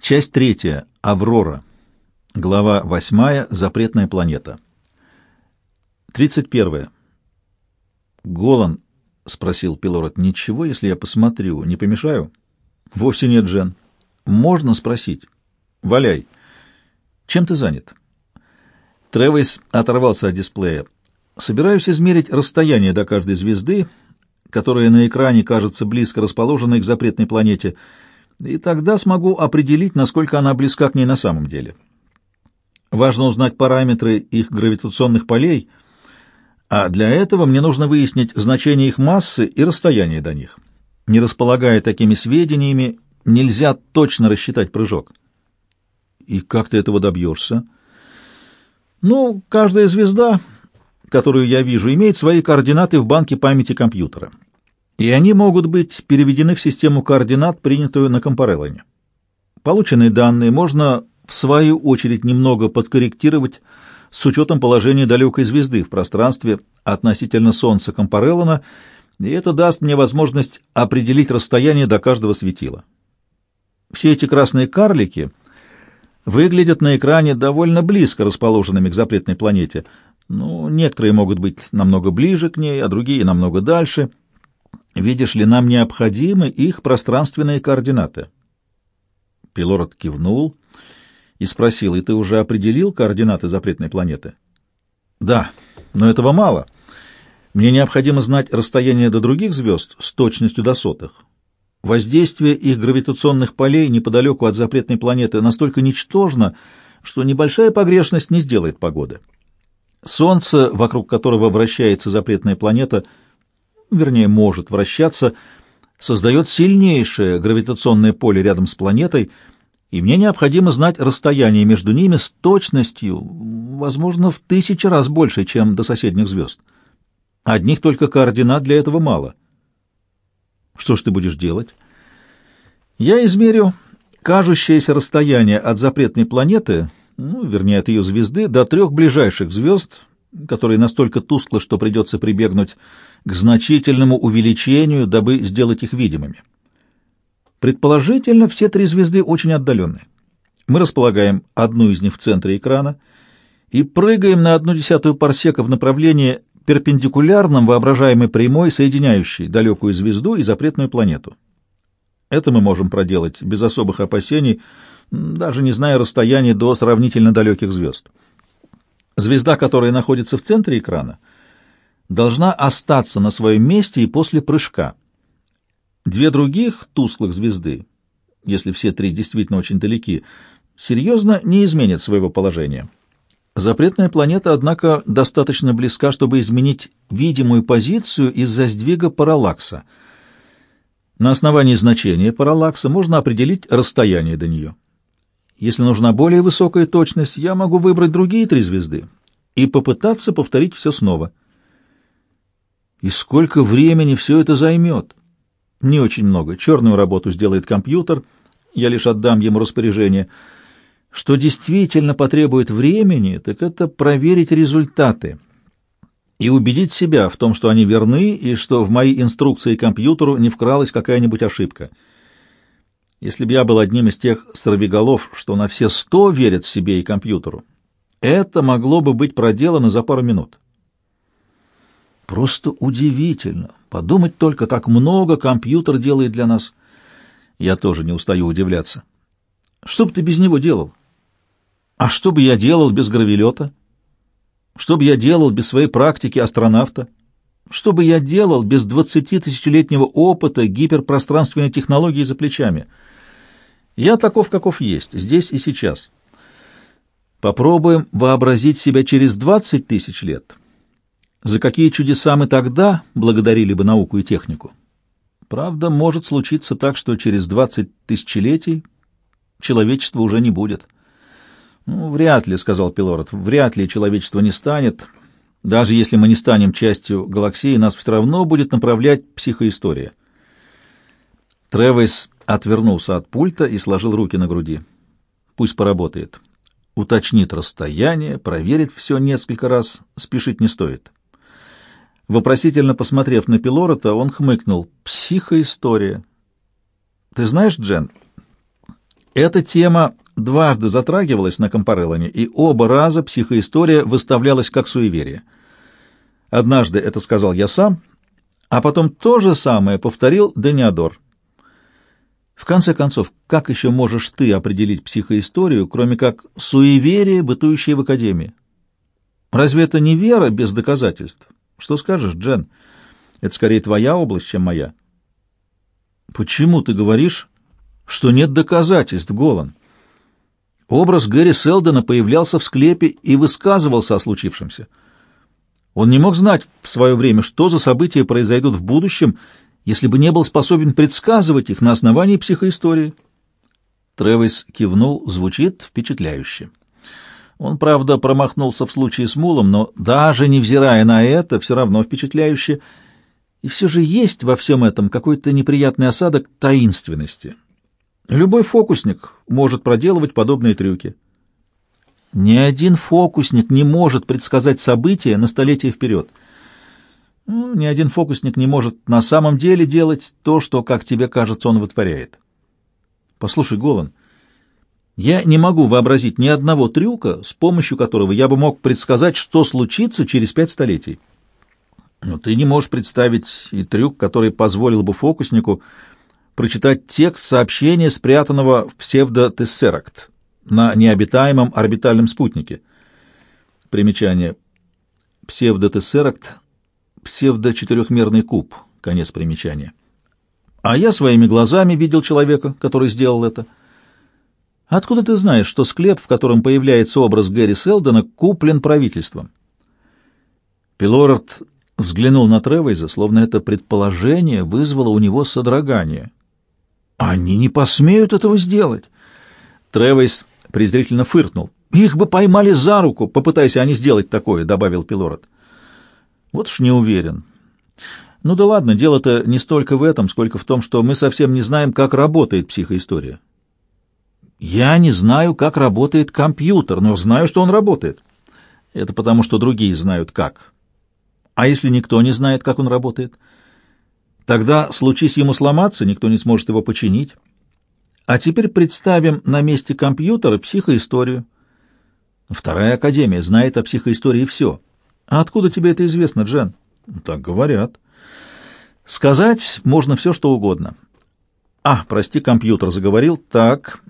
Часть третья. Аврора. Глава восьмая. Запретная планета. Тридцать первое. Голан, — спросил Пилород, — ничего, если я посмотрю, не помешаю? Вовсе нет, Джен. Можно спросить? Валяй. Чем ты занят? Тревис оторвался от дисплея. Собираюсь измерить расстояние до каждой звезды, которая на экране кажется близко расположенной к запретной планете — и тогда смогу определить, насколько она близка к ней на самом деле. Важно узнать параметры их гравитационных полей, а для этого мне нужно выяснить значение их массы и расстояние до них. Не располагая такими сведениями, нельзя точно рассчитать прыжок. И как ты этого добьешься? Ну, каждая звезда, которую я вижу, имеет свои координаты в банке памяти компьютера и они могут быть переведены в систему координат, принятую на Компареллоне. Полученные данные можно, в свою очередь, немного подкорректировать с учетом положения далекой звезды в пространстве относительно Солнца Компареллона, и это даст мне возможность определить расстояние до каждого светила. Все эти красные карлики выглядят на экране довольно близко расположенными к запретной планете, ну, некоторые могут быть намного ближе к ней, а другие намного дальше — Видишь ли, нам необходимы их пространственные координаты. Пилород кивнул и спросил, и ты уже определил координаты запретной планеты? Да, но этого мало. Мне необходимо знать расстояние до других звезд с точностью до сотых. Воздействие их гравитационных полей неподалеку от запретной планеты настолько ничтожно, что небольшая погрешность не сделает погоды. Солнце, вокруг которого вращается запретная планета — вернее, может вращаться, создает сильнейшее гравитационное поле рядом с планетой, и мне необходимо знать расстояние между ними с точностью, возможно, в тысячи раз больше, чем до соседних звезд. Одних только координат для этого мало. Что ж ты будешь делать? Я измерю кажущееся расстояние от запретной планеты, ну, вернее, от ее звезды, до трех ближайших звезд, которые настолько тускло, что придется прибегнуть к значительному увеличению, дабы сделать их видимыми. Предположительно, все три звезды очень отдаленны. Мы располагаем одну из них в центре экрана и прыгаем на одну десятую парсека в направлении перпендикулярном воображаемой прямой, соединяющей далекую звезду и запретную планету. Это мы можем проделать без особых опасений, даже не зная расстояния до сравнительно далеких звезд. Звезда, которая находится в центре экрана, должна остаться на своем месте и после прыжка. Две других тусклых звезды, если все три действительно очень далеки, серьезно не изменят своего положения. Запретная планета, однако, достаточно близка, чтобы изменить видимую позицию из-за сдвига параллакса. На основании значения параллакса можно определить расстояние до нее. Если нужна более высокая точность, я могу выбрать другие три звезды и попытаться повторить все снова. И сколько времени все это займет? Не очень много. Черную работу сделает компьютер, я лишь отдам ему распоряжение. Что действительно потребует времени, так это проверить результаты и убедить себя в том, что они верны и что в мои инструкции компьютеру не вкралась какая-нибудь ошибка. Если бы я был одним из тех сорвиголов, что на все сто верят себе и компьютеру, это могло бы быть проделано за пару минут. Просто удивительно. Подумать только, так много компьютер делает для нас. Я тоже не устаю удивляться. Что бы ты без него делал? А что бы я делал без гравелета? Что бы я делал без своей практики астронавта? Что бы я делал без двадцати тысячелетнего опыта гиперпространственной технологии за плечами — я таков, каков есть, здесь и сейчас. Попробуем вообразить себя через двадцать тысяч лет. За какие чудеса мы тогда благодарили бы науку и технику? Правда, может случиться так, что через двадцать тысячелетий человечества уже не будет. Ну, вряд ли, — сказал Пилород, — вряд ли человечество не станет. Даже если мы не станем частью галаксии, нас все равно будет направлять психоистория. Тревис отвернулся от пульта и сложил руки на груди. Пусть поработает. Уточнит расстояние, проверит все несколько раз, спешить не стоит. Вопросительно посмотрев на Пилорота, он хмыкнул. «Психоистория». «Ты знаешь, Джен, Эта тема дважды затрагивалась на Компареллоне, и оба раза психоистория выставлялась как суеверие. Однажды это сказал я сам, а потом то же самое повторил Дениадор. В конце концов, как еще можешь ты определить психоисторию, кроме как суеверие, бытующее в Академии? Разве это не вера без доказательств? Что скажешь, Джен? Это скорее твоя область, чем моя. Почему ты говоришь, что нет доказательств, Голан? Образ Гэри Селдона появлялся в склепе и высказывался о случившемся. Он не мог знать в свое время, что за события произойдут в будущем, если бы не был способен предсказывать их на основании психоистории. Тревис кивнул, звучит впечатляюще. Он, правда, промахнулся в случае с Мулом, но даже невзирая на это, все равно впечатляюще. И все же есть во всем этом какой-то неприятный осадок таинственности. Любой фокусник может проделывать подобные трюки. Ни один фокусник не может предсказать события на столетие вперед. Ну, ни один фокусник не может на самом деле делать то, что, как тебе кажется, он вытворяет. Послушай, Голан, — я не могу вообразить ни одного трюка, с помощью которого я бы мог предсказать, что случится через пять столетий. Но ты не можешь представить и трюк, который позволил бы фокуснику прочитать текст сообщения, спрятанного в псевдотессеракт на необитаемом орбитальном спутнике. Примечание. Псевдотессеракт — псевдочетырехмерный куб. Конец примечания. А я своими глазами видел человека, который сделал это — Откуда ты знаешь, что склеп, в котором появляется образ Гэри Селдона, куплен правительством? Пилорд взглянул на Тревейза, словно это предположение вызвало у него содрогание. «Они не посмеют этого сделать!» Тревейз презрительно фыркнул. «Их бы поймали за руку, попытайся они сделать такое», — добавил Пилород. «Вот уж не уверен. Ну да ладно, дело-то не столько в этом, сколько в том, что мы совсем не знаем, как работает психоистория. Я не знаю, как работает компьютер, но знаю, что он работает. Это потому, что другие знают, как. А если никто не знает, как он работает? Тогда, случись ему сломаться, никто не сможет его починить. А теперь представим на месте компьютера психоисторию. Вторая академия знает о психоистории все. А откуда тебе это известно, Джен? Так говорят. Сказать можно все, что угодно. А, прости, компьютер заговорил. Так,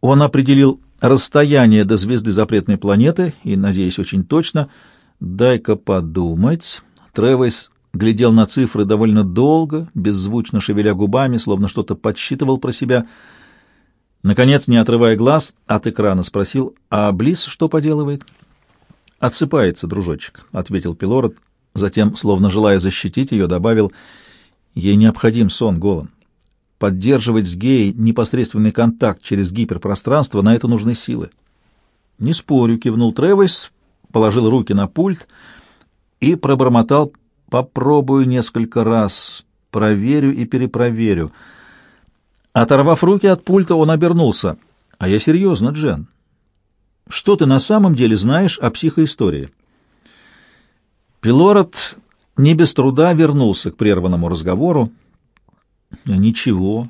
он определил расстояние до звезды запретной планеты и, надеюсь, очень точно. Дай-ка подумать. Тревес глядел на цифры довольно долго, беззвучно шевеля губами, словно что-то подсчитывал про себя. Наконец, не отрывая глаз, от экрана спросил, «А Близ что поделывает?» «Отсыпается, дружочек», — ответил Пилород. Затем, словно желая защитить ее, добавил, «Ей необходим сон, Голан поддерживать с геей непосредственный контакт через гиперпространство, на это нужны силы. «Не спорю», — кивнул Тревис, положил руки на пульт и пробормотал «попробую несколько раз, проверю и перепроверю». Оторвав руки от пульта, он обернулся. «А я серьезно, Джен. Что ты на самом деле знаешь о психоистории?» Пилород не без труда вернулся к прерванному разговору. Ничего.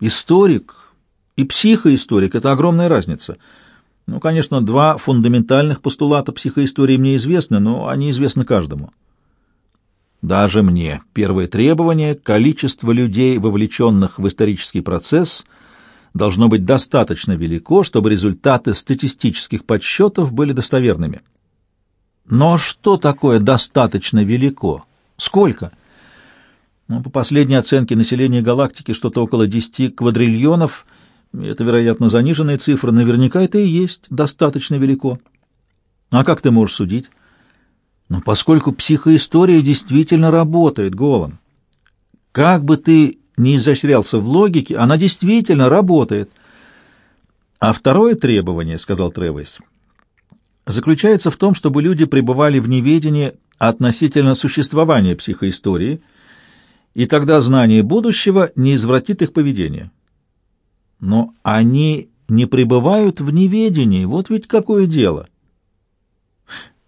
Историк и психоисторик — это огромная разница. Ну, конечно, два фундаментальных постулата психоистории мне известны, но они известны каждому. Даже мне. Первое требование — количество людей, вовлеченных в исторический процесс, должно быть достаточно велико, чтобы результаты статистических подсчетов были достоверными. Но что такое достаточно велико? Сколько? — ну, по последней оценке населения галактики что-то около 10 квадриллионов. Это, вероятно, заниженные цифры. Наверняка это и есть достаточно велико. А как ты можешь судить? Ну, поскольку психоистория действительно работает, Голом. Как бы ты ни изощрялся в логике, она действительно работает. А второе требование, — сказал Тревойс, — заключается в том, чтобы люди пребывали в неведении относительно существования психоистории — и тогда знание будущего не извратит их поведение. Но они не пребывают в неведении, вот ведь какое дело.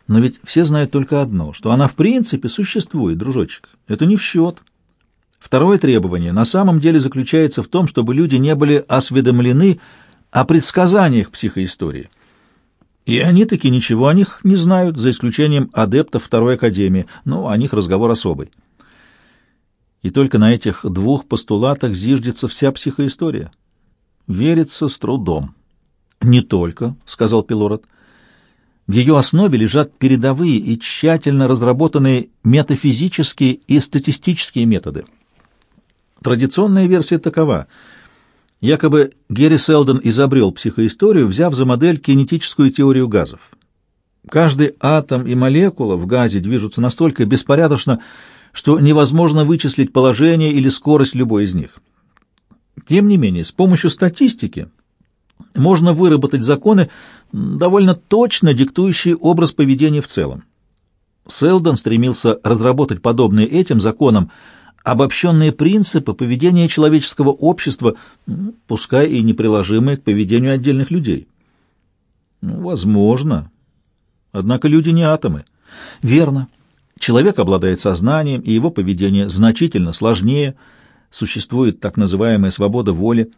Но ведь все знают только одно, что она в принципе существует, дружочек. Это не в счет. Второе требование на самом деле заключается в том, чтобы люди не были осведомлены о предсказаниях психоистории. И они таки ничего о них не знают, за исключением адептов Второй Академии, но о них разговор особый. И только на этих двух постулатах зиждется вся психоистория. Верится с трудом. «Не только», — сказал Пилород. «В ее основе лежат передовые и тщательно разработанные метафизические и статистические методы. Традиционная версия такова. Якобы Герри Селдон изобрел психоисторию, взяв за модель кинетическую теорию газов. Каждый атом и молекула в газе движутся настолько беспорядочно, что невозможно вычислить положение или скорость любой из них. Тем не менее, с помощью статистики можно выработать законы, довольно точно диктующие образ поведения в целом. Селдон стремился разработать подобные этим законам обобщенные принципы поведения человеческого общества, пускай и неприложимые к поведению отдельных людей. Ну, возможно. Однако люди не атомы. Верно. Человек обладает сознанием, и его поведение значительно сложнее. Существует так называемая свобода воли.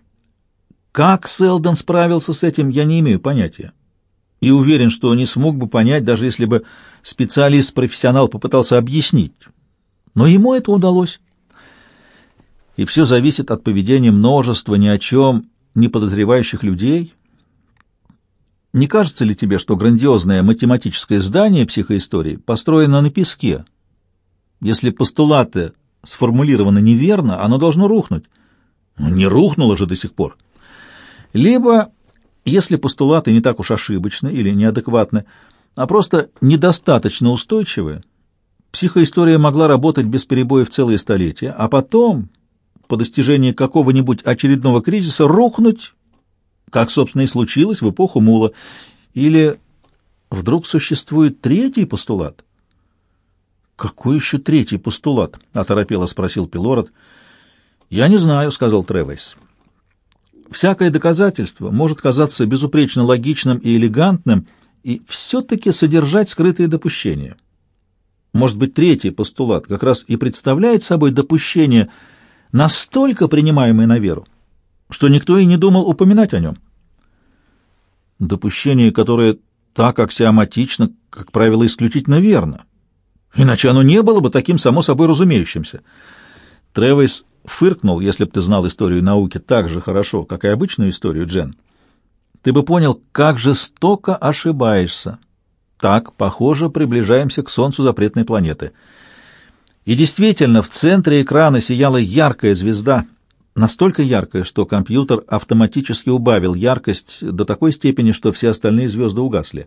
Как Селдон справился с этим, я не имею понятия. И уверен, что не смог бы понять, даже если бы специалист-профессионал попытался объяснить. Но ему это удалось и все зависит от поведения множества ни о чем не подозревающих людей? Не кажется ли тебе, что грандиозное математическое здание психоистории построено на песке? Если постулаты сформулированы неверно, оно должно рухнуть. Но не рухнуло же до сих пор. Либо, если постулаты не так уж ошибочны или неадекватны, а просто недостаточно устойчивы, психоистория могла работать без перебоев целые столетия, а потом, по достижении какого-нибудь очередного кризиса рухнуть, как, собственно, и случилось в эпоху Мула. Или вдруг существует третий постулат? «Какой еще третий постулат?» — оторопело спросил Пилород. «Я не знаю», — сказал Тревейс. «Всякое доказательство может казаться безупречно логичным и элегантным и все-таки содержать скрытые допущения. Может быть, третий постулат как раз и представляет собой допущение — настолько принимаемый на веру, что никто и не думал упоминать о нем. Допущение, которое так аксиоматично, как правило, исключительно верно. Иначе оно не было бы таким само собой разумеющимся. Тревис фыркнул, если бы ты знал историю науки так же хорошо, как и обычную историю, Джен. Ты бы понял, как жестоко ошибаешься. Так, похоже, приближаемся к Солнцу запретной планеты — и действительно, в центре экрана сияла яркая звезда, настолько яркая, что компьютер автоматически убавил яркость до такой степени, что все остальные звезды угасли.